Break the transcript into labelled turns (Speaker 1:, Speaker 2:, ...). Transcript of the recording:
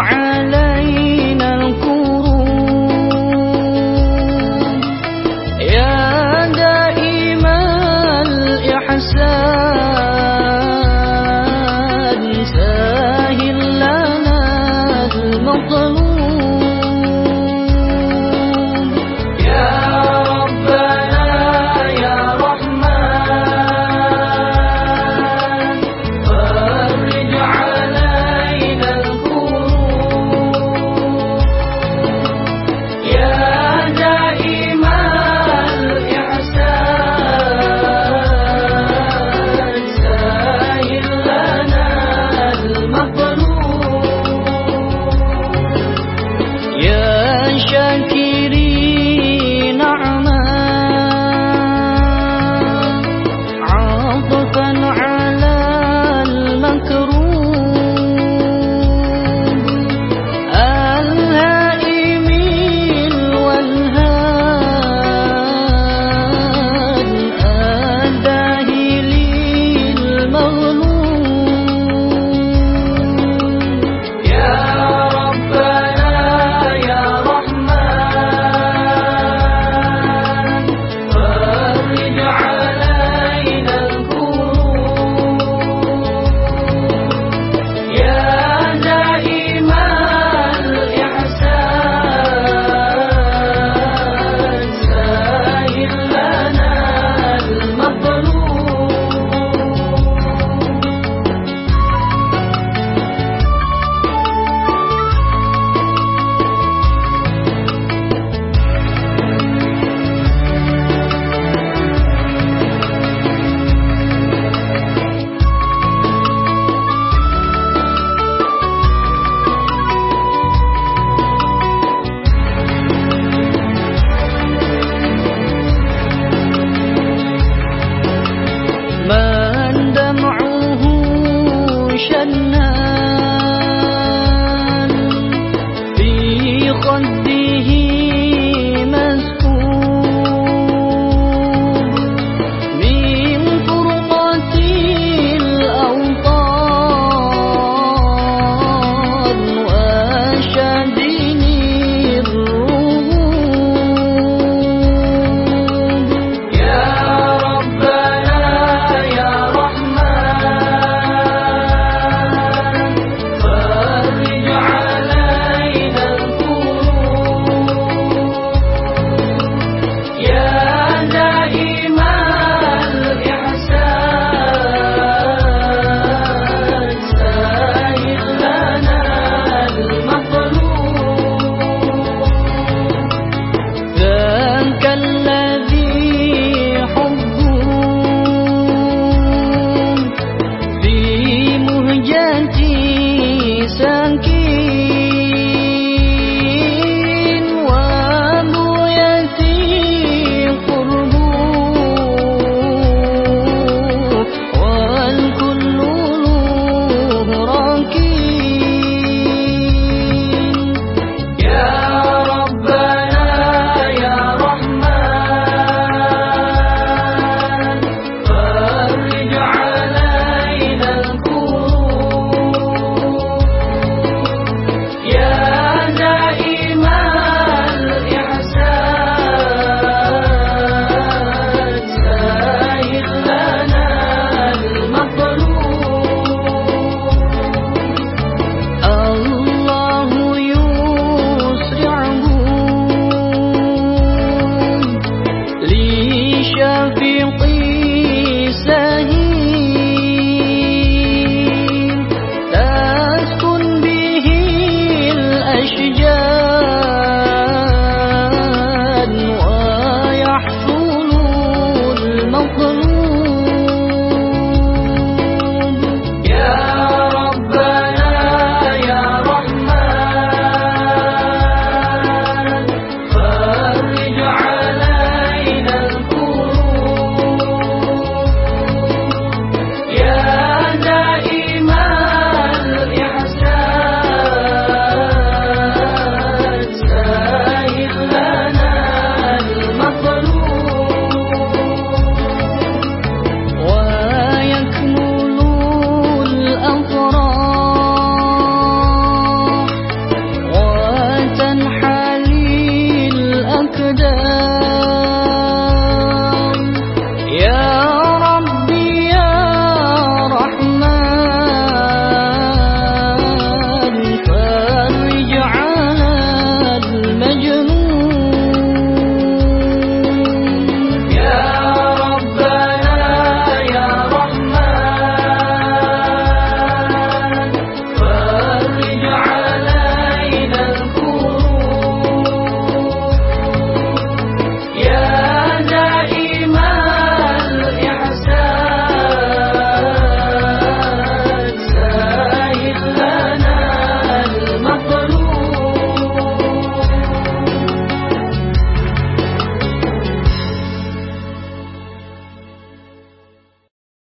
Speaker 1: دعاء